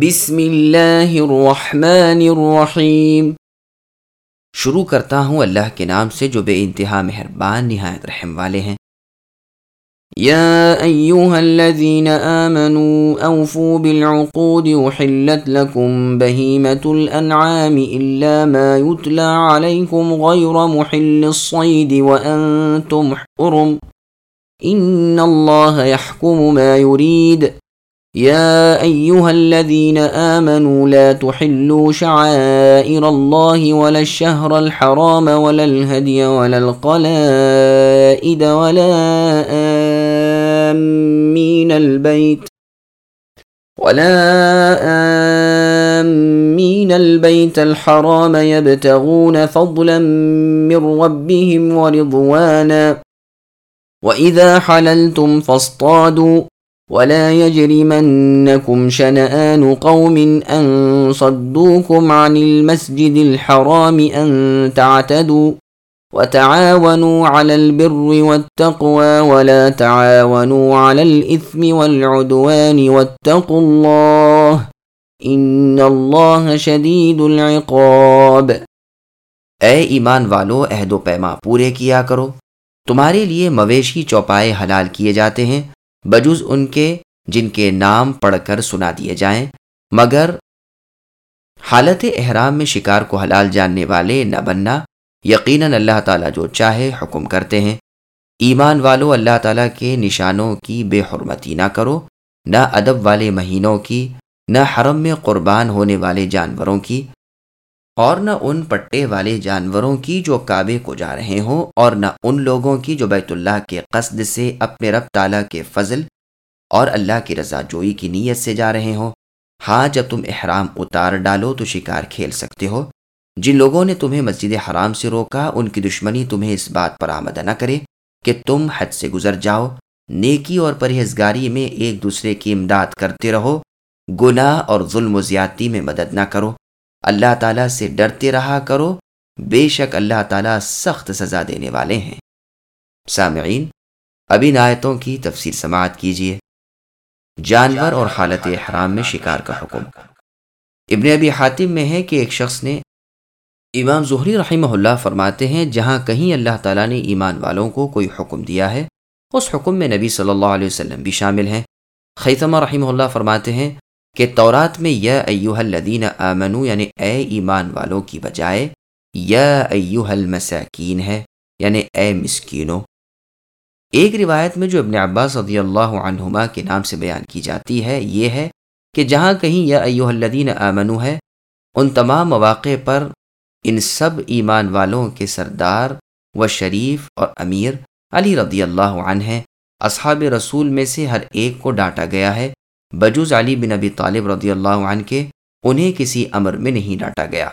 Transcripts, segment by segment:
بسم الرحمن الرحیم شروع کرتا ہوں اللہ کے نام سے جو بے انتہا مہربان نہایت رحم والے ہیں. يا أيها الذين آمنوا أوفوا بالعقود وحلت لكم بهيمة الأنعام إلا ما يتلى عليكم غير محل الصيد وأنتم حرم. إن الله يحكم ما يريد يا أيها الذين آمنوا لا تحلوا شعائر الله ولا الشهر الحرام ولا الهدي ولا القلائد ولا آمين البيت ولا آمين البيت الحرام يبتغون فضلا من ربهم ورضوانا وإذا حللتم فاصطادوا ولا يجرمنكم شنآن قوم أن صدوكم عن المسجد الحرام أن تعتدوا وتعاونوا على البر والتقوى ولا تعاونوا على الإثم والعدوان واتقوا الله إن الله شديد العقاب اے ایمان والو عہد و پیما پورے کیا کرو۔ تمہارے لیے مویشی چوپائے حلال کیے جاتے ہیں۔ بجز ان کے جن کے نام پڑھ کر سنا دیے جائیں، مگر حالت احرام میں شکار کو حلال جاننے والے نہ بننا یقیناً اللہ تعالیٰ جو چاہے حکم کرتے ہیں۔ ایمان والو، اللہ تعالیٰ کے نشانوں کی بے حرمتی نہ کرو، نہ ادب والے مہینوں کی، نہ حرم میں قربان ہونے والے جانوروں کی۔ اور نہ ان پٹے والے جانوروں کی جو کعبے کو جا رہے ہوں اور نہ ان لوگوں کی جو بیت اللہ کے قصد سے اپنے رب تعالیٰ کے فضل اور اللہ کی رضا جوئی کی نیت سے جا رہے ہوں۔ ہاں جب تم احرام اتار ڈالو تو شکار کھیل سکتے ہو۔ جن لوگوں نے تمہیں مسجد حرام سے روکا، ان کی دشمنی تمہیں اس بات پر آمد نہ کرے کہ تم حد سے گزر جاؤ۔ نیکی اور پرہیزگاری میں ایک دوسرے کی امداد کرتے رہو۔ گناہ اور ظلم و زیادتی میں مدد نہ کرو۔ اللہ تعالیٰ سے ڈرتے رہا کرو، بے شک اللہ تعالیٰ سخت سزا دینے والے ہیں۔ سامعین ابھی نایتوں کی تفصیل سماعت کیجیے۔ جانور اور حالت احرام میں شکار کا حکم۔ ابن ابی حاتم میں ہے کہ ایک شخص نے امام ظہری رحمہ اللہ فرماتے ہیں، جہاں کہیں اللہ تعالیٰ نے ایمان والوں کو کوئی حکم دیا ہے، اس حکم میں نبی صلی اللہ علیہ وسلم بھی شامل ہیں۔ خیتمہ رحمہ اللہ فرماتے ہیں کہ تورات میں یا ایوہ الذین آمنو یعنی اے ایمان والوں کی بجائے، یا ایوہ المساکین ہے یعنی اے مسکینو ایک روایت میں جو ابن عباس رضی اللہ عنہما کے نام سے بیان کی جاتی ہے، یہ ہے کہ جہاں کہیں یا ایوہ الذین آمنو ہے، ان تمام مواقع پر ان سب ایمان والوں کے سردار و شریف اور امیر علی رضی اللہ عنہ ہیں اصحاب رسول میں سے ہر ایک کو ڈانٹا گیا ہے۔ بجوز علی بن ابی طالب رضی اللہ عنہ کے انہیں کسی امر میں نہیں ڈانٹا گیا۔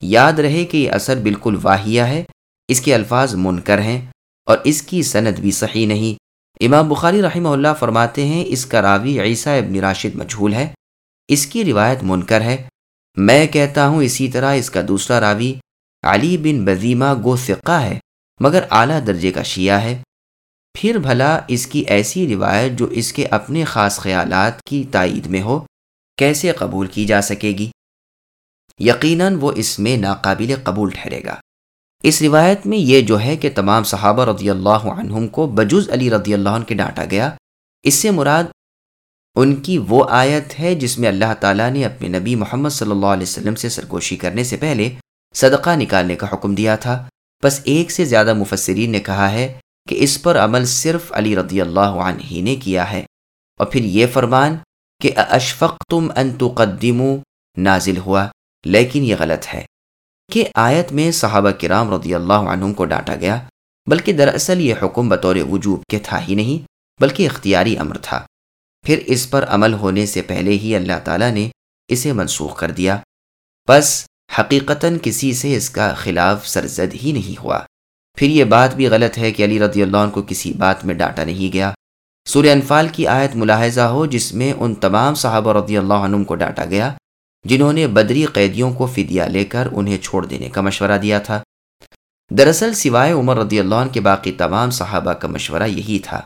یاد رہے کہ یہ اثر بالکل واحیہ ہے، اس کے الفاظ منکر ہیں اور اس کی سند بھی صحیح نہیں۔ امام بخاری رحمہ اللہ فرماتے ہیں، اس کا راوی عیسیٰ ابن راشد مجھول ہے۔ اس کی روایت منکر ہے۔ میں کہتا ہوں اسی طرح اس کا دوسرا راوی علی بن بزیمہ گو فقہ ہے، مگر اعلیٰ درجے کا شیعہ ہے۔ پھر بھلا اس کی ایسی روایت جو اس کے اپنے خاص خیالات کی تائید میں ہو، کیسے قبول کی جا سکے گی؟ یقیناً وہ اس میں ناقابل قبول ٹھہرے گا۔ اس روایت میں یہ جو ہے کہ تمام صحابہ رضی اللہ عنہم کو بجز علی رضی اللہ عنہ کے ڈانٹا گیا۔ اس سے مراد ان کی وہ آیت ہے جس میں اللہ تعالیٰ نے اپنے نبی محمد صلی اللہ علیہ وسلم سے سرگوشی کرنے سے پہلے صدقہ نکالنے کا حکم دیا تھا۔ بس ایک سے زیادہ مفسرین نے کہا ہے کہ اس پر عمل صرف علی رضی اللہ عنہ ہی نے کیا ہے۔ اور پھر یہ فرمان کہ اشفق تم ان تقدمو نازل ہوا، لیکن یہ غلط ہے کہ آیت میں صحابہ کرام رضی اللہ عنہ کو ڈانٹا گیا، بلکہ دراصل یہ حکم بطور وجوب کے تھا ہی نہیں، بلکہ اختیاری امر تھا۔ پھر اس پر عمل ہونے سے پہلے ہی اللہ تعالیٰ نے اسے منسوخ کر دیا۔ بس حقیقتاً کسی سے اس کا خلاف سرزد ہی نہیں ہوا۔ پھر یہ بات بھی غلط ہے کہ علی رضی اللہ عنہ کو کسی بات میں ڈانٹا نہیں گیا۔ سورہ انفال کی آیت ملاحظہ ہو جس میں ان تمام صحابہ رضی اللہ عنہ کو ڈانٹا گیا، جنہوں نے بدری قیدیوں کو فدیہ لے کر انہیں چھوڑ دینے کا مشورہ دیا تھا۔ دراصل سوائے عمر رضی اللہ عنہ کے باقی تمام صحابہ کا مشورہ یہی تھا۔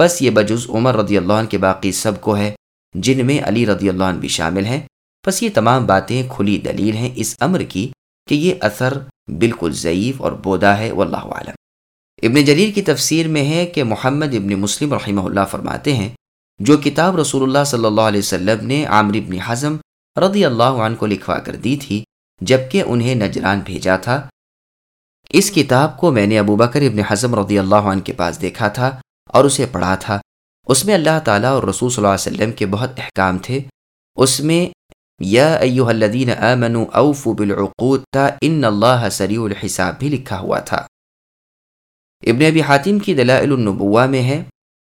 بس یہ بجز عمر رضی اللہ عنہ کے باقی سب کو ہے، جن میں علی رضی اللہ عنہ بھی شامل ہیں۔ بس یہ تمام باتیں کھلی دلیل ہیں اس امر کی کہ یہ اثر بالکل ضعیف اور بودا ہے، واللہ عالم ابن جریر کی تفسیر میں ہے کہ محمد ابن مسلم رحمہ اللہ فرماتے ہیں، جو کتاب رسول اللہ صلی اللہ علیہ وسلم نے عامر ابن حزم رضی اللہ عنہ کو لکھوا کر دی تھی، جبکہ انہیں نجران بھیجا تھا۔ اس کتاب کو میں نے ابو بکر ابن حزم رضی اللہ عنہ کے پاس دیکھا تھا اور اسے پڑھا تھا۔ اس میں اللہ تعالیٰ اور رسول صلی اللہ علیہ وسلم کے بہت احکام تھے۔ اس میں یا ایوہ الذین آمنوا اوفوا بالعقود تا ان اللہ سریع الحساب بھی لکھا ہوا تھا ابن ابی حاتم کی دلائل النبوہ میں ہے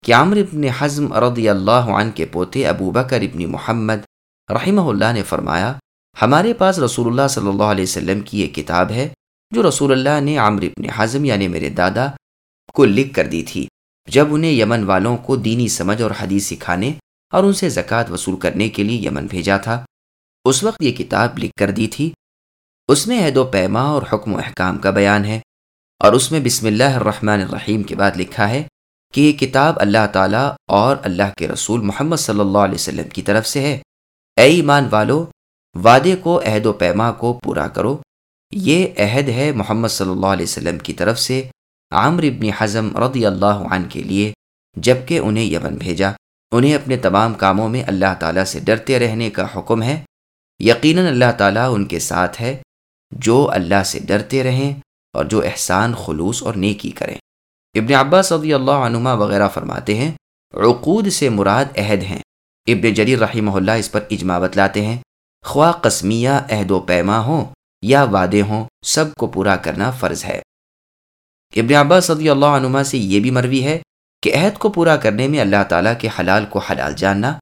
کہ عمر ابن حزم رضی اللہ عنہ کے پوتے ابو بکر ابن محمد رحمہ اللہ نے فرمایا، ہمارے پاس رسول اللہ صلی اللہ علیہ وسلم کی یہ کتاب ہے جو رسول اللہ نے عمر ابن حزم یعنی میرے دادا کو لکھ کر دی تھی۔ جب انہیں یمن والوں کو دینی سمجھ اور حدیث سکھانے اور ان سے زکوٰۃ وصول کرنے کے لیے یمن بھیجا تھا اس وقت یہ کتاب لکھ کر دی تھی۔ اس میں عہد و پیما اور حکم و احکام کا بیان ہے اور اس میں بسم اللہ الرحمن الرحیم کے بعد لکھا ہے کہ یہ کتاب اللہ تعالیٰ اور اللہ کے رسول محمد صلی اللہ علیہ وسلم کی طرف سے ہے۔ اے ایمان والو، وعدے کو، عہد و پیما کو پورا کرو۔ یہ عہد ہے محمد صلی اللہ علیہ وسلم کی طرف سے عامر ابن حزم رضی اللہ عنہ کے لیے جبکہ انہیں یمن بھیجا۔ انہیں اپنے تمام کاموں میں اللہ تعالیٰ سے ڈرتے رہنے کا حکم ہے۔ یقیناً اللہ تعالیٰ ان کے ساتھ ہے جو اللہ سے ڈرتے رہیں اور جو احسان، خلوص اور نیکی کریں۔ ابن عباس رضی اللہ عنما وغیرہ فرماتے ہیں، عقود سے مراد عہد ہیں۔ ابن جریر رحمہ اللہ اس پر اجماع بتلاتے ہیں، خواہ قسمیہ عہد و پیما ہوں یا وعدے ہوں، سب کو پورا کرنا فرض ہے۔ ابن عباس صدی اللہ عنما سے یہ بھی مروی ہے کہ عہد کو پورا کرنے میں اللہ تعالیٰ کے حلال کو حلال جاننا،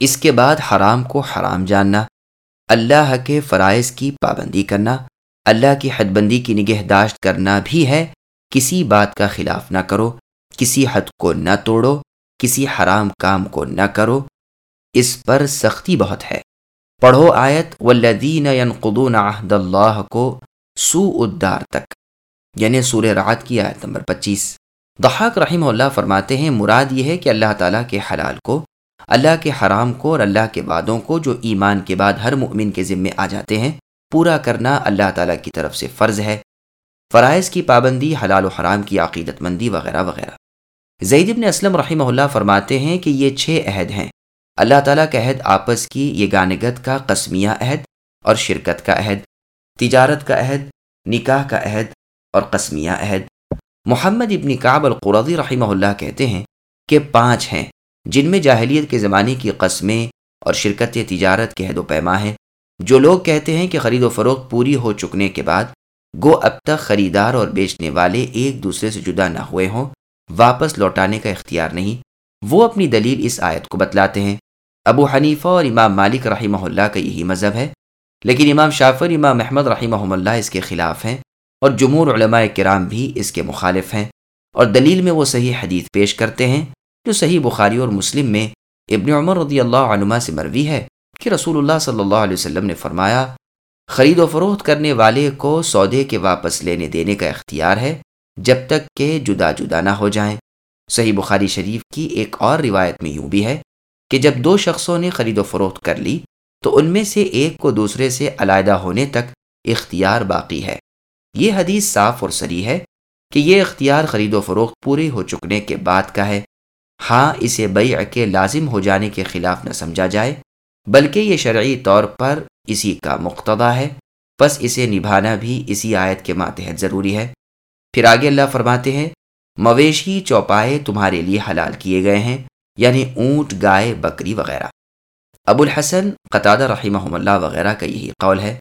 اس کے بعد حرام کو حرام جاننا اللہ کے فرائض کی پابندی کرنا، اللہ کی حد بندی کی نگہداشت کرنا بھی ہے۔ کسی بات کا خلاف نہ کرو، کسی حد کو نہ توڑو، کسی حرام کام کو نہ کرو۔ اس پر سختی بہت ہے۔ پڑھو آیت، والذین ينقضون عہد اللہ کو سو ادار تک یعنی سور رات کی آیت نمبر پچیس۔ دحاق رحمہ اللہ فرماتے ہیں، مراد یہ ہے کہ اللہ تعالیٰ کے حلال کو اللہ کے حرام کو اور اللہ کے وعدوں کو جو ایمان کے بعد ہر مؤمن کے ذمے آ جاتے ہیں، پورا کرنا اللہ تعالیٰ کی طرف سے فرض ہے۔ فرائض کی پابندی، حلال و حرام کی عقیدت مندی وغیرہ وغیرہ۔ زید ابن اسلم رحمہ اللہ فرماتے ہیں کہ یہ چھ عہد ہیں۔ اللہ تعالیٰ کا عہد آپس کی یہ گانگت کا قسمیہ عہد اور شرکت کا عہد، تجارت کا عہد، نکاح کا عہد اور قسمیہ عہد۔ محمد ابن کعب القرضی رحمہ اللہ کہتے ہیں کہ پانچ ہیں۔ جن میں جاہلیت کے زمانے کی قسمیں اور شرکت تجارت کے عہد و پیما ہیں، جو لوگ کہتے ہیں کہ خرید و فروخت پوری ہو چکنے کے بعد گو اب تک خریدار اور بیچنے والے ایک دوسرے سے جدا نہ ہوئے ہوں، واپس لوٹانے کا اختیار نہیں۔ وہ اپنی دلیل اس آیت کو بتلاتے ہیں۔ ابو حنیفہ اور امام مالک رحمہ اللہ کا یہی مذہب ہے۔ لیکن امام شافر امام احمد رحمہ اللہ اس کے خلاف ہیں اور جمہور علماء کرام بھی اس کے مخالف ہیں۔ اور دلیل میں وہ صحیح حدیث پیش کرتے ہیں۔ جو صحیح بخاری اور مسلم میں ابن عمر رضی اللہ عنما سے مروی ہے کہ رسول اللہ صلی اللہ علیہ وسلم نے فرمایا، خرید و فروخت کرنے والے کو سودے کے واپس لینے دینے کا اختیار ہے جب تک کہ جدا جدا نہ ہو جائیں۔ صحیح بخاری شریف کی ایک اور روایت میں یوں بھی ہے کہ جب دو شخصوں نے خرید و فروخت کر لی، تو ان میں سے ایک کو دوسرے سے علیحدہ ہونے تک اختیار باقی ہے۔ یہ حدیث صاف اور سری ہے کہ یہ اختیار خرید و فروخت پوری ہو چکنے کے بعد کا ہے۔ ہاں اسے بیع کے لازم ہو جانے کے خلاف نہ سمجھا جائے، بلکہ یہ شرعی طور پر اسی کا مقتدا ہے۔ بس اسے نبھانا بھی اسی آیت کے ماتحت ضروری ہے۔ پھر آگے اللہ فرماتے ہیں، مویشی چوپائے تمہارے لیے حلال کیے گئے ہیں یعنی اونٹ، گائے، بکری وغیرہ۔ ابو الحسن قطادہ رحمہ اللہ وغیرہ کا یہی قول ہے۔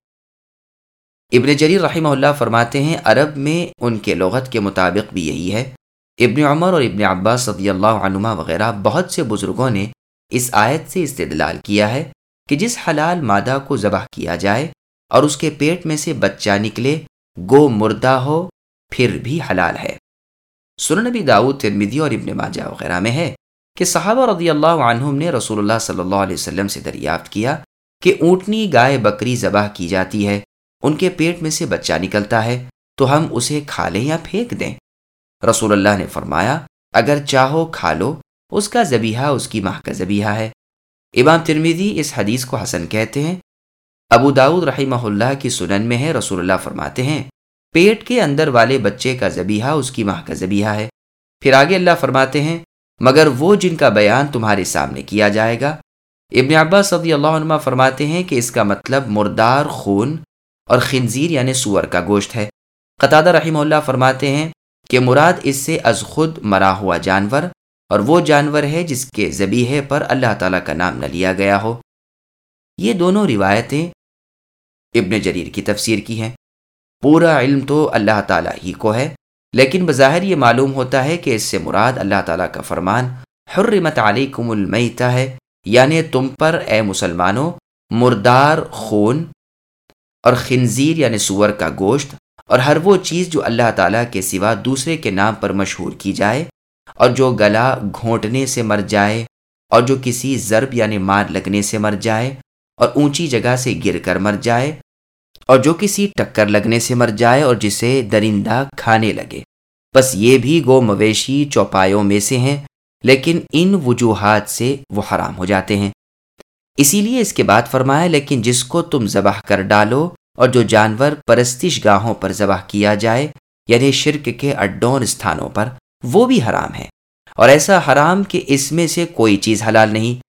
ابن جریر رحمہ اللہ فرماتے ہیں، عرب میں ان کے لغت کے مطابق بھی یہی ہے۔ ابن عمر اور ابن عباس صدی اللہ عنما وغیرہ بہت سے بزرگوں نے اس آیت سے استدلال کیا ہے کہ جس حلال مادہ کو ذبح کیا جائے اور اس کے پیٹ میں سے بچہ نکلے، گو مردہ ہو، پھر بھی حلال ہے۔ سننبی داود ترمیدی اور ابن ماجہ وغیرہ میں ہے کہ صحابہ رضی اللہ عنہم نے رسول اللہ صلی اللہ علیہ وسلم سے دریافت کیا کہ اونٹنی گائے بکری ذبح کی جاتی ہے، ان کے پیٹ میں سے بچہ نکلتا ہے، تو ہم اسے کھا لیں یا پھینک دیں؟ رسول اللہ نے فرمایا، اگر چاہو کھا لو، اس کا زبیحہ اس کی ماہ کا زبیحہ ہے۔ امام ترمیدی اس حدیث کو حسن کہتے ہیں۔ ابو داود رحمہ اللہ کی سنن میں ہے، رسول اللہ فرماتے ہیں، پیٹ کے اندر والے بچے کا ذبیحہ اس کی ماں کا ذبیحہ ہے۔ پھر آگے اللہ فرماتے ہیں، مگر وہ جن کا بیان تمہارے سامنے کیا جائے گا۔ ابن عباس صدی اللہ عنہ فرماتے ہیں کہ اس کا مطلب مردار خون اور خنزیر یعنی سور کا گوشت ہے۔ قطادہ رحمہ اللہ فرماتے ہیں کہ مراد اس سے از خود مرا ہوا جانور اور وہ جانور ہے جس کے ذبیحے پر اللہ تعالیٰ کا نام نہ لیا گیا ہو۔ یہ دونوں روایتیں ابن جریر کی تفسیر کی ہیں۔ پورا علم تو اللہ تعالیٰ ہی کو ہے، لیکن بظاہر یہ معلوم ہوتا ہے کہ اس سے مراد اللہ تعالیٰ کا فرمان حرمت علیکم المیتہ ہے یعنی تم پر اے مسلمانوں مردار، خون اور خنزیر یعنی سور کا گوشت اور ہر وہ چیز جو اللہ تعالیٰ کے سوا دوسرے کے نام پر مشہور کی جائے اور جو گلا گھونٹنے سے مر جائے اور جو کسی ضرب یعنی مار لگنے سے مر جائے اور اونچی جگہ سے گر کر مر جائے اور جو کسی ٹکر لگنے سے مر جائے اور جسے درندہ کھانے لگے۔ بس یہ بھی گو مویشی چوپایوں میں سے ہیں، لیکن ان وجوہات سے وہ حرام ہو جاتے ہیں۔ اسی لیے اس کے بعد فرمایا، لیکن جس کو تم ذبح کر ڈالو اور جو جانور پرستش گاہوں پر ذبح کیا جائے یعنی شرک کے اڈون استھانوں پر، وہ بھی حرام ہے اور ایسا حرام کہ اس میں سے کوئی چیز حلال نہیں۔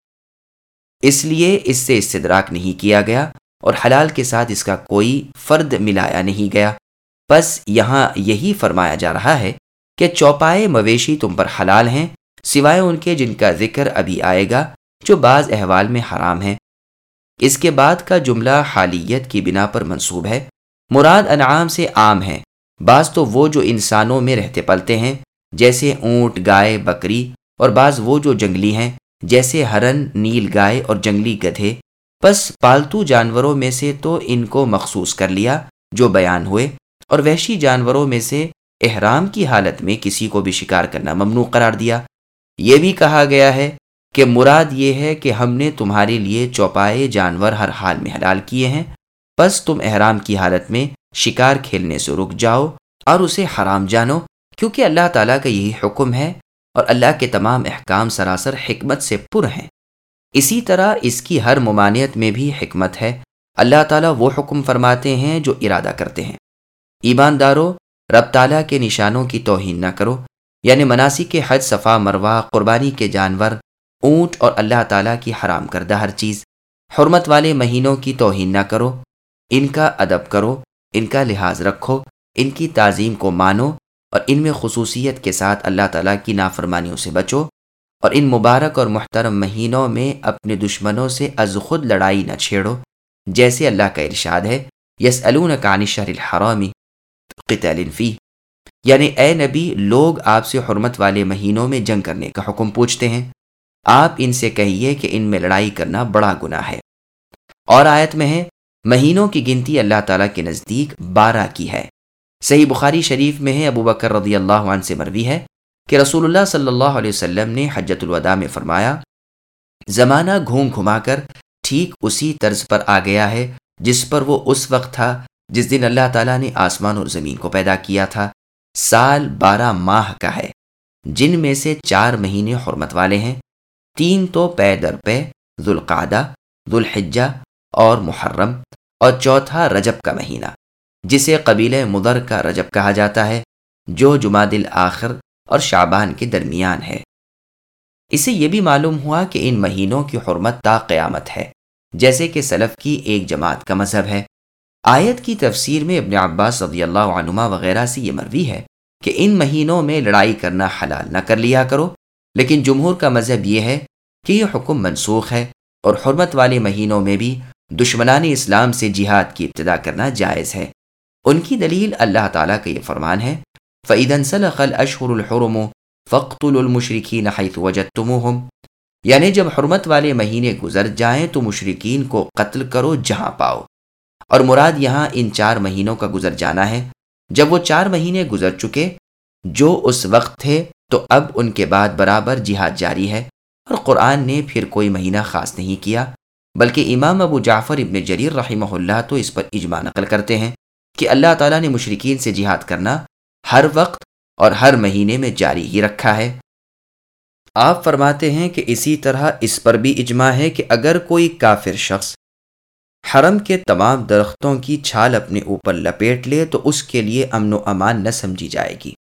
اس لیے اس سے استدراک نہیں کیا گیا اور حلال کے ساتھ اس کا کوئی فرد ملایا نہیں گیا۔ بس یہاں یہی فرمایا جا رہا ہے کہ چوپائے مویشی تم پر حلال ہیں، سوائے ان کے جن کا ذکر ابھی آئے گا، جو بعض احوال میں حرام ہیں۔ اس کے بعد کا جملہ حالیت کی بنا پر منصوب ہے۔ مراد انعام سے عام ہے۔ بعض تو وہ جو انسانوں میں رہتے پلتے ہیں، جیسے اونٹ، گائے، بکری، اور بعض وہ جو جنگلی ہیں، جیسے ہرن، نیل گائے اور جنگلی گدھے۔ بس پالتو جانوروں میں سے تو ان کو مخصوص کر لیا جو بیان ہوئے، اور وحشی جانوروں میں سے احرام کی حالت میں کسی کو بھی شکار کرنا ممنوع قرار دیا۔ یہ بھی کہا گیا ہے کہ مراد یہ ہے کہ ہم نے تمہارے لیے چوپائے جانور ہر حال میں حلال کیے ہیں۔ بس تم احرام کی حالت میں شکار کھیلنے سے رک جاؤ اور اسے حرام جانو، کیونکہ اللہ تعالیٰ کا یہی حکم ہے اور اللہ کے تمام احکام سراسر حکمت سے پر ہیں۔ اسی طرح اس کی ہر ممانعت میں بھی حکمت ہے۔ اللہ تعالیٰ وہ حکم فرماتے ہیں جو ارادہ کرتے ہیں۔ ایمانداروں رب تعالیٰ کے نشانوں کی توہین نہ کرو یعنی مناسی کے حج، صفا مروا قربانی کے جانور اونٹ اور اللہ تعالیٰ کی حرام کردہ ہر چیز۔ حرمت والے مہینوں کی توہین نہ کرو، ان کا ادب کرو، ان کا لحاظ رکھو، ان کی تعظیم کو مانو اور ان میں خصوصیت کے ساتھ اللہ تعالیٰ کی نافرمانیوں سے بچو اور ان مبارک اور محترم مہینوں میں اپنے دشمنوں سے از خود لڑائی نہ چھیڑو، جیسے اللہ کا ارشاد ہے یس شر الحرامی فی یعنی اے نبی، لوگ آپ سے حرمت والے مہینوں میں جنگ کرنے کا حکم پوچھتے ہیں۔ آپ ان سے کہیے کہ ان میں لڑائی کرنا بڑا گناہ ہے۔ اور آیت میں ہے، مہینوں کی گنتی اللہ تعالیٰ کے نزدیک بارہ کی ہے۔ صحیح بخاری شریف میں ہے، ابو بکر رضی اللہ عنہ سے مروی ہے کہ رسول اللہ صلی اللہ علیہ وسلم نے حجت الوداع میں فرمایا، زمانہ گھوم گھما کر ٹھیک اسی طرز پر آ گیا ہے جس پر وہ اس وقت تھا جس دن اللہ تعالیٰ نے آسمان اور زمین کو پیدا کیا تھا۔ سال بارہ ماہ کا ہے، جن میں سے چار مہینے حرمت والے ہیں۔ تین تو پے در پے ذوالقادہ ذوالحجہ اور محرم اور چوتھا رجب کا مہینہ، جسے قبیل مدر کا رجب کہا جاتا ہے، جو جمع دل آخر اور شعبان کے درمیان ہے۔ اسے یہ بھی معلوم ہوا کہ ان مہینوں کی حرمت تا قیامت ہے، جیسے کہ سلف کی ایک جماعت کا مذہب ہے۔ آیت کی تفسیر میں ابن عباس رضی اللہ عنما وغیرہ سے یہ مروی ہے کہ ان مہینوں میں لڑائی کرنا حلال نہ کر لیا کرو لیکن جمہور کا مذہب یہ ہے کہ یہ حکم منسوخ ہے اور حرمت والے مہینوں میں بھی دشمنان اسلام سے جہاد کی ابتدا کرنا جائز ہے۔ ان کی دلیل اللہ تعالیٰ کا یہ فرمان ہے فعیدن صلقل اشہر الحرم فخت المشرقی حیث یعنی جب حرمت والے مہینے گزر جائیں تو مشرقین کو قتل کرو جہاں پاؤ۔ اور مراد یہاں ان چار مہینوں کا گزر جانا ہے۔ جب وہ چار مہینے گزر چکے، جو اس وقت تھے تو اب ان کے بعد برابر جہاد جاری ہے اور قرآن نے پھر کوئی مہینہ خاص نہیں کیا، بلکہ امام ابو جعفر ابن جریر رحمہ اللہ تو اس پر اجماع نقل کرتے ہیں کہ اللہ تعالیٰ نے مشرقین سے جہاد کرنا ہر وقت اور ہر مہینے میں جاری ہی رکھا ہے۔ آپ فرماتے ہیں کہ اسی طرح اس پر بھی اجماع ہے کہ اگر کوئی کافر شخص حرم کے تمام درختوں کی چھال اپنے اوپر لپیٹ لے تو اس کے لیے امن و امان نہ سمجھی جائے گی۔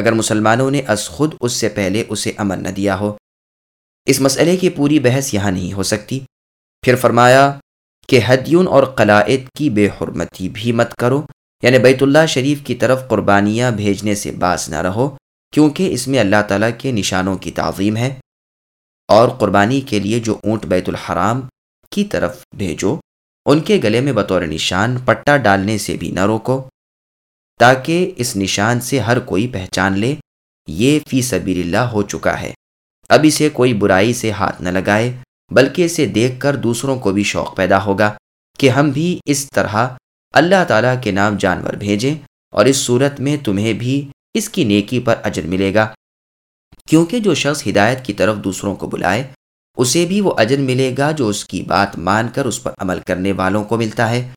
اگر مسلمانوں نے از خود اس سے پہلے اسے امن نہ دیا ہو۔ اس مسئلے کی پوری بحث یہاں نہیں ہو سکتی۔ پھر فرمایا کہ حدیون اور قلائد کی بے حرمتی بھی مت کرو۔ یعنی بیت اللہ شریف کی طرف قربانیاں بھیجنے سے باس نہ رہو، کیونکہ اس میں اللہ تعالیٰ کے نشانوں کی تعظیم ہے۔ اور قربانی کے لیے جو اونٹ بیت الحرام کی طرف بھیجو، ان کے گلے میں بطور نشان پٹا ڈالنے سے بھی نہ روکو۔ تاکہ اس نشان سے ہر کوئی پہچان لے، یہ فی سبیل اللہ ہو چکا ہے۔ اب اسے کوئی برائی سے ہاتھ نہ لگائے، بلکہ اسے دیکھ کر دوسروں کو بھی شوق پیدا ہوگا کہ ہم بھی اس طرح اللہ تعالیٰ کے نام جانور بھیجیں اور اس صورت میں تمہیں بھی اس کی نیکی پر اجر ملے گا۔ کیونکہ جو شخص ہدایت کی طرف دوسروں کو بلائے، اسے بھی وہ اجر ملے گا جو اس کی بات مان کر اس پر عمل کرنے والوں کو ملتا ہے۔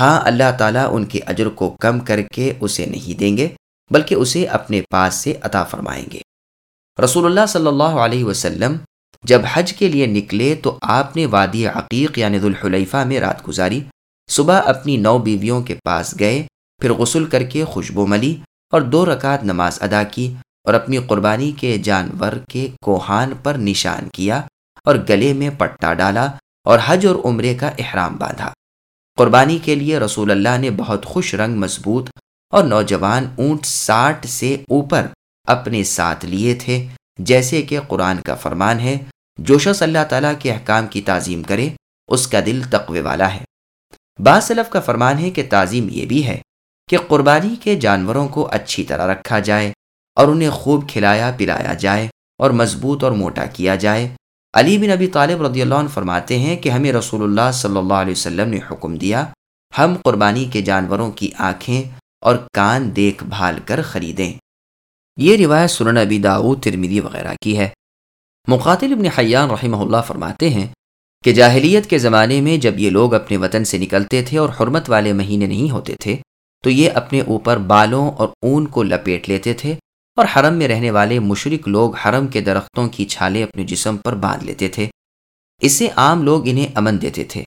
ہاں اللہ تعالیٰ ان کے اجر کو کم کر کے اسے نہیں دیں گے، بلکہ اسے اپنے پاس سے عطا فرمائیں گے۔ رسول اللہ صلی اللہ علیہ وسلم جب حج کے لیے نکلے تو آپ نے وادی عقیق یعنی ذوالحلیفہ میں رات گزاری۔ صبح اپنی نو بیویوں کے پاس گئے، پھر غسل کر کے خوشبو ملی اور دو رکعت نماز ادا کی اور اپنی قربانی کے جانور کے کوہان پر نشان کیا اور گلے میں پٹا ڈالا اور حج اور عمرے کا احرام باندھا۔ قربانی کے لیے رسول اللہ نے بہت خوش رنگ مضبوط اور نوجوان اونٹ ساٹھ سے اوپر اپنے ساتھ لیے تھے، جیسے کہ قرآن کا فرمان ہے، جو شخص اللہ تعالیٰ کے احکام کی تعظیم کرے، اس کا دل تقوی والا ہے۔ باصلف کا فرمان ہے کہ تعظیم یہ بھی ہے کہ قربانی کے جانوروں کو اچھی طرح رکھا جائے اور انہیں خوب کھلایا پلایا جائے اور مضبوط اور موٹا کیا جائے۔ علی بن ابی طالب رضی اللہ عنہ فرماتے ہیں کہ ہمیں رسول اللہ صلی اللہ علیہ وسلم نے حکم دیا، ہم قربانی کے جانوروں کی آنکھیں اور کان دیکھ بھال کر خریدیں۔ یہ روایت سنن ابی داود ترمیدی وغیرہ کی ہے۔ مقاتل ابن حیان رحمہ اللہ فرماتے ہیں کہ جاہلیت کے زمانے میں جب یہ لوگ اپنے وطن سے نکلتے تھے اور حرمت والے مہینے نہیں ہوتے تھے، تو یہ اپنے اوپر بالوں اور اون کو لپیٹ لیتے تھے اور حرم میں رہنے والے مشرق لوگ حرم کے درختوں کی چھالیں اپنے جسم پر باندھ لیتے تھے۔ اس سے عام لوگ انہیں امن دیتے تھے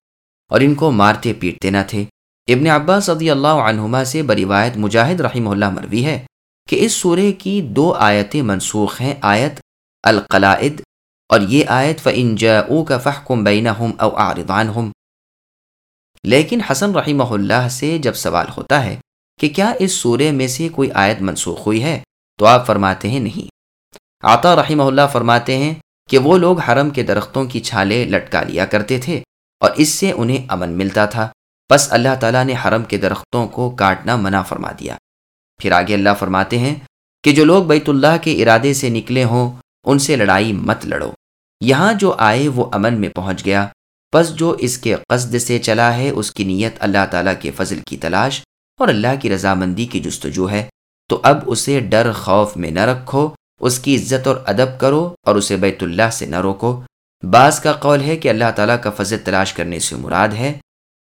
اور ان کو مارتے پیٹتے نہ تھے۔ ابن عباس رضی اللہ عنہما سے بروایت مجاہد رحمہ اللہ مروی ہے کہ اس سورے کی دو آیتیں منسوخ ہیں، آیت القلائد اور یہ آیت و انجا کا فحکم بین ہم او آردان ہم لیکن حسن رحمہ اللہ سے جب سوال ہوتا ہے کہ کیا اس سورے میں سے کوئی آیت منسوخ ہوئی ہے تو آپ فرماتے ہیں نہیں۔ آتا رحمہ اللہ فرماتے ہیں کہ وہ لوگ حرم کے درختوں کی چھالے لٹکا لیا کرتے تھے اور اس سے انہیں امن ملتا تھا۔ بس اللہ تعالیٰ نے حرم کے درختوں کو کاٹنا منع فرما دیا۔ پھر آگے اللہ فرماتے ہیں کہ جو لوگ بیت اللہ کے ارادے سے نکلے ہوں، ان سے لڑائی مت لڑو۔ یہاں جو آئے وہ امن میں پہنچ گیا۔ بس جو اس کے قصد سے چلا ہے، اس کی نیت اللہ تعالیٰ کے فضل کی تلاش اور اللہ کی رضامندی کی جستجو ہے۔ تو اب اسے ڈر خوف میں نہ رکھو، اس کی عزت اور ادب کرو اور اسے بیت اللہ سے نہ روکو۔ بعض کا قول ہے کہ اللہ تعالیٰ کا فضل تلاش کرنے سے مراد ہے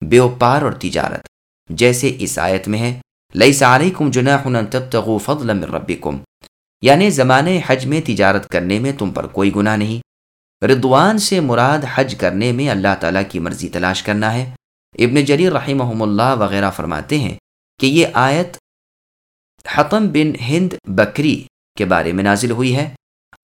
بیوپار اور تجارت، جیسے اس آیت میں ہے لئی سارے کم جناح ربکم یعنی زمانے حج میں تجارت کرنے میں تم پر کوئی گناہ نہیں۔ ردوان سے مراد حج کرنے میں اللہ تعالیٰ کی مرضی تلاش کرنا ہے۔ ابن جری رحمہ اللہ وغیرہ فرماتے ہیں کہ یہ آیت حتم بن ہند بکری کے بارے میں نازل ہوئی ہے۔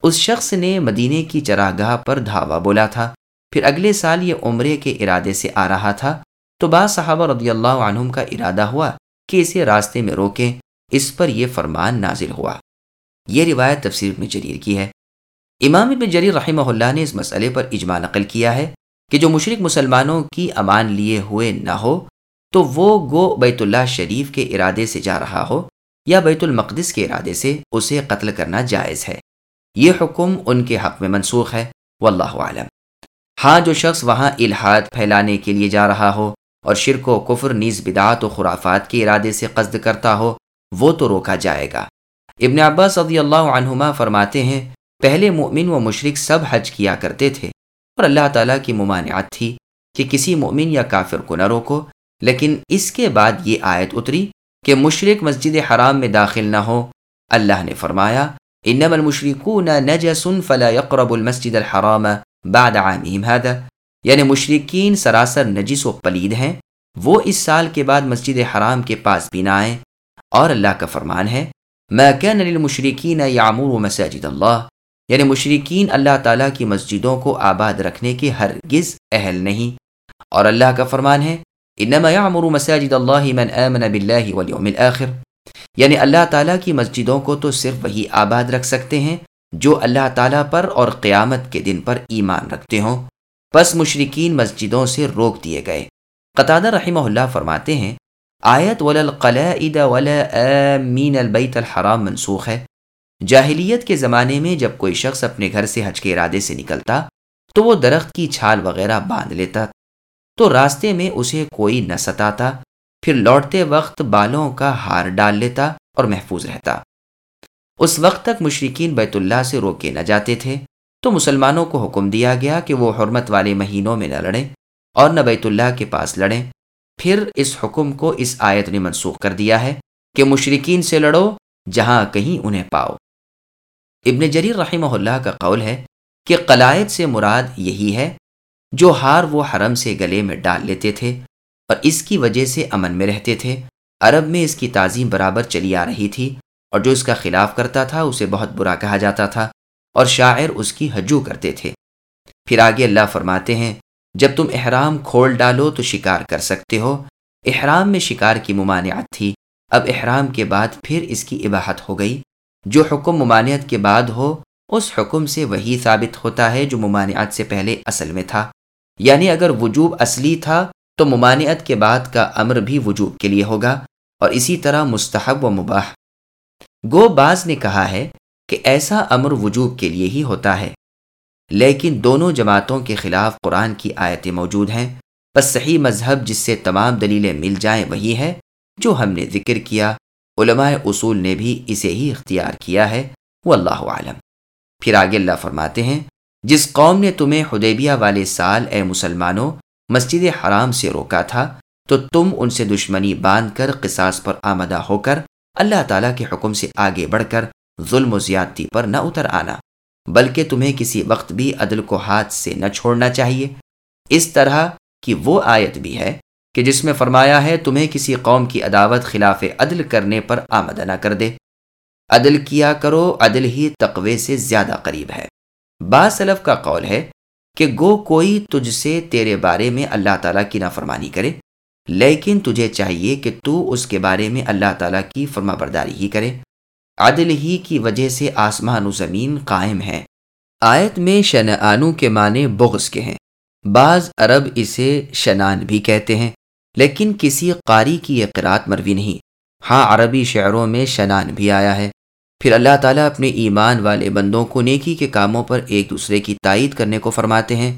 اس شخص نے مدینے کی چراگاہ پر دھاوا بولا تھا۔ پھر اگلے سال یہ عمرے کے ارادے سے آ رہا تھا۔ تو بعض صحابہ رضی اللہ عنہم کا ارادہ ہوا کہ اسے راستے میں روکیں۔ اس پر یہ فرمان نازل ہوا۔ یہ روایت تفسیر میں جریر کی ہے۔ امام ابن جریر رحمہ اللہ نے اس مسئلے پر اجماع نقل کیا ہے کہ جو مشرق مسلمانوں کی امان لیے ہوئے نہ ہو، تو وہ گو بیت اللہ شریف کے ارادے سے جا رہا ہو۔ یا بیت المقدس کے ارادے سے اسے قتل کرنا جائز ہے۔ یہ حکم ان کے حق میں منسوخ ہے۔ واللہ عالم ہاں جو شخص وہاں الحاد پھیلانے کے لیے جا رہا ہو اور شرک و کفر، نیز بدعات و خرافات کے ارادے سے قصد کرتا ہو، وہ تو روکا جائے گا۔ ابن عباس رضی اللہ عنہما فرماتے ہیں، پہلے مومن و مشرق سب حج کیا کرتے تھے اور اللہ تعالیٰ کی ممانعت تھی کہ کسی مومن یا کافر کو نہ روکو، لیکن اس کے بعد یہ آیت اتری کہ مشرق مسجد حرام میں داخل نہ ہو۔ اللہ نے فرمایا، انما المشركون نجس فلا يقرب المسجد الحرام بعد عامهم هذا۔ یعنی مشرقین سراسر نجس و پلید ہیں، وہ اس سال کے بعد مسجد حرام کے پاس بھی نہ آئیں۔ اور اللہ کا فرمان ہے، ما كان للمشركين يعمروا مساجد اللہ۔ یعنی مشرقین اللہ تعالیٰ کی مسجدوں کو آباد رکھنے کے ہرگز اہل نہیں۔ اور اللہ کا فرمان ہے انما يعمر مساجد اللہ من آمن بالله واليوم الاخر۔ یعنی اللہ تعالیٰ کی مسجدوں کو تو صرف وہی آباد رکھ سکتے ہیں جو اللہ تعالیٰ پر اور قیامت کے دن پر ایمان رکھتے ہوں۔ پس مشرقین مسجدوں سے روک دیے گئے۔ قطادہ رحمہ اللہ فرماتے ہیں، آیت وللقلائد ولا آمین البیت الحرام منسوخ ہے۔ جاہلیت کے زمانے میں جب کوئی شخص اپنے گھر سے حج کے ارادے سے نکلتا تو وہ درخت کی چھال وغیرہ باندھ لیتا تو راستے میں اسے کوئی نہ ستاتا، پھر لوٹتے وقت بالوں کا ہار ڈال لیتا اور محفوظ رہتا۔ اس وقت تک مشرقین بیت اللہ سے روکے نہ جاتے تھے، تو مسلمانوں کو حکم دیا گیا کہ وہ حرمت والے مہینوں میں نہ لڑیں اور نہ بیت اللہ کے پاس لڑیں۔ پھر اس حکم کو اس آیت نے منسوخ کر دیا ہے کہ مشرقین سے لڑو جہاں کہیں انہیں پاؤ۔ ابن جریر رحمہ اللہ کا قول ہے کہ قلائد سے مراد یہی ہے جو ہار وہ حرم سے گلے میں ڈال لیتے تھے اور اس کی وجہ سے امن میں رہتے تھے۔ عرب میں اس کی تعظیم برابر چلی آ رہی تھی اور جو اس کا خلاف کرتا تھا اسے بہت برا کہا جاتا تھا اور شاعر اس کی حجو کرتے تھے۔ پھر آگے اللہ فرماتے ہیں، جب تم احرام کھول ڈالو تو شکار کر سکتے ہو۔ احرام میں شکار کی ممانعت تھی۔ اب احرام کے بعد پھر اس کی اباحت ہو گئی۔ جو حکم ممانعت کے بعد ہو، اس حکم سے وہی ثابت ہوتا ہے جو ممانعت سے پہلے اصل میں تھا۔ یعنی اگر وجوب اصلی تھا تو ممانعت کے بعد کا امر بھی وجوب کے لیے ہوگا اور اسی طرح مستحب و مباح۔ گو باز نے کہا ہے کہ ایسا امر وجوب کے لیے ہی ہوتا ہے۔ لیکن دونوں جماعتوں کے خلاف قرآن کی آیتیں موجود ہیں۔ بس صحیح مذہب جس سے تمام دلیلیں مل جائیں وہی ہے جو ہم نے ذکر کیا۔ علماء اصول نے بھی اسے ہی اختیار کیا ہے۔ وہ اللہ عالم پھر آگے اللہ فرماتے ہیں جس قوم نے تمہیں حدیبیہ والے سال اے مسلمانوں مسجد حرام سے روکا تھا، تو تم ان سے دشمنی باندھ کر قصاص پر آمدہ ہو کر اللہ تعالیٰ کے حکم سے آگے بڑھ کر ظلم و زیادتی پر نہ اتر آنا، بلکہ تمہیں کسی وقت بھی عدل کو ہاتھ سے نہ چھوڑنا چاہیے۔ اس طرح کی وہ آیت بھی ہے کہ جس میں فرمایا ہے، تمہیں کسی قوم کی عداوت خلاف عدل کرنے پر آمدہ نہ کر دے۔ عدل کیا کرو، عدل ہی تقوی سے زیادہ قریب ہے۔ سلف کا قول ہے کہ گو کوئی تجھ سے تیرے بارے میں اللہ تعالیٰ کی نافرمانی کرے، لیکن تجھے چاہیے کہ تو اس کے بارے میں اللہ تعالیٰ کی فرما برداری ہی کرے۔ عدل ہی کی وجہ سے آسمان و زمین قائم ہے آیت میں شنعانو کے معنی بغض کے ہیں۔ بعض عرب اسے شنان بھی کہتے ہیں، لیکن کسی قاری کی یہ قرات مروی نہیں۔ ہاں عربی شعروں میں شنان بھی آیا ہے۔ پھر اللہ تعالیٰ اپنے ایمان والے بندوں کو نیکی کے کاموں پر ایک دوسرے کی تائید کرنے کو فرماتے ہیں۔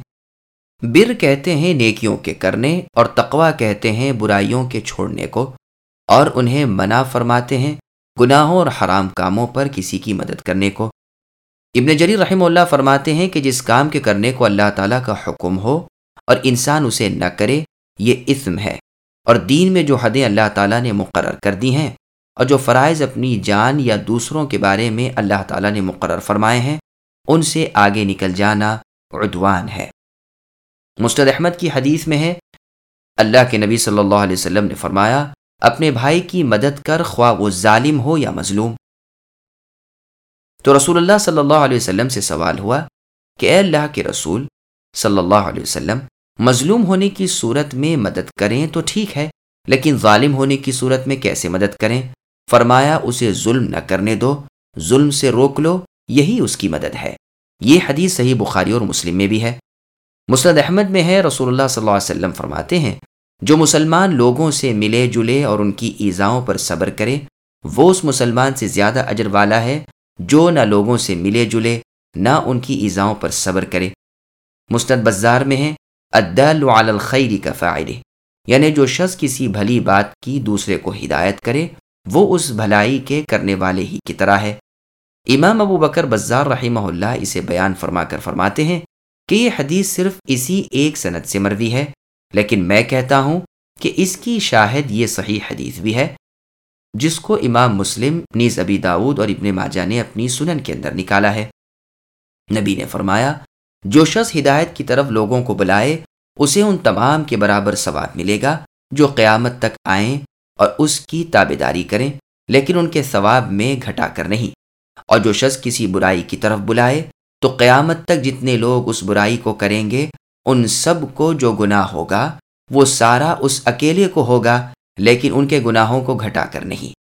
بر کہتے ہیں نیکیوں کے کرنے اور تقوا کہتے ہیں برائیوں کے چھوڑنے کو اور انہیں منع فرماتے ہیں گناہوں اور حرام کاموں پر کسی کی مدد کرنے کو۔ ابن جری رحمہ اللہ فرماتے ہیں کہ جس کام کے کرنے کو اللہ تعالیٰ کا حکم ہو اور انسان اسے نہ کرے، یہ اسم ہے اور دین میں جو حدیں اللہ تعالیٰ نے مقرر کر دی ہیں اور جو فرائض اپنی جان یا دوسروں کے بارے میں اللہ تعالیٰ نے مقرر فرمائے ہیں، ان سے آگے نکل جانا عدوان ہے۔ مستد احمد کی حدیث میں ہے، اللہ کے نبی صلی اللہ علیہ وسلم نے فرمایا، اپنے بھائی کی مدد کر خواہ وہ ظالم ہو یا مظلوم۔ تو رسول اللہ صلی اللہ علیہ وسلم سے سوال ہوا کہ اے اللہ کے رسول صلی اللہ علیہ وسلم، مظلوم ہونے کی صورت میں مدد کریں تو ٹھیک ہے، لیکن ظالم ہونے کی صورت میں کیسے مدد کریں؟ فرمایا، اسے ظلم نہ کرنے دو، ظلم سے روک لو، یہی اس کی مدد ہے۔ یہ حدیث صحیح بخاری اور مسلم میں بھی ہے۔ مسرد احمد میں ہے، رسول اللہ صلی اللہ علیہ وسلم فرماتے ہیں، جو مسلمان لوگوں سے ملے جلے اور ان کی ایزاؤں پر صبر کرے، وہ اس مسلمان سے زیادہ اجر والا ہے، جو نہ لوگوں سے ملے جلے، نہ ان کی ایزاؤں پر صبر کرے۔ مستد بزار میں ہے عدال الخیری کا فائر یعنی جو شخص کسی بھلی بات کی دوسرے کو ہدایت کرے وہ اس بھلائی کے کرنے والے ہی کی طرح ہے۔ امام ابو بکر بزار رحمہ اللہ اسے بیان فرما کر فرماتے ہیں کہ یہ حدیث صرف اسی ایک صنعت سے مروی ہے، لیکن میں کہتا ہوں کہ اس کی شاہد یہ صحیح حدیث بھی ہے، جس کو امام مسلم، نیز ابی داود اور ابن ماجہ نے اپنی سنن کے اندر نکالا ہے۔ نبی نے فرمایا، جو شخص ہدایت کی طرف لوگوں کو بلائے، اسے ان تمام کے برابر ثواب ملے گا جو قیامت تک آئیں اور اس کی تابے داری کریں، لیکن ان کے ثواب میں گھٹا کر نہیں۔ اور جو شخص کسی برائی کی طرف بلائے، تو قیامت تک جتنے لوگ اس برائی کو کریں گے، ان سب کو جو گناہ ہوگا، وہ سارا اس اکیلے کو ہوگا، لیکن ان کے گناہوں کو گھٹا کر نہیں۔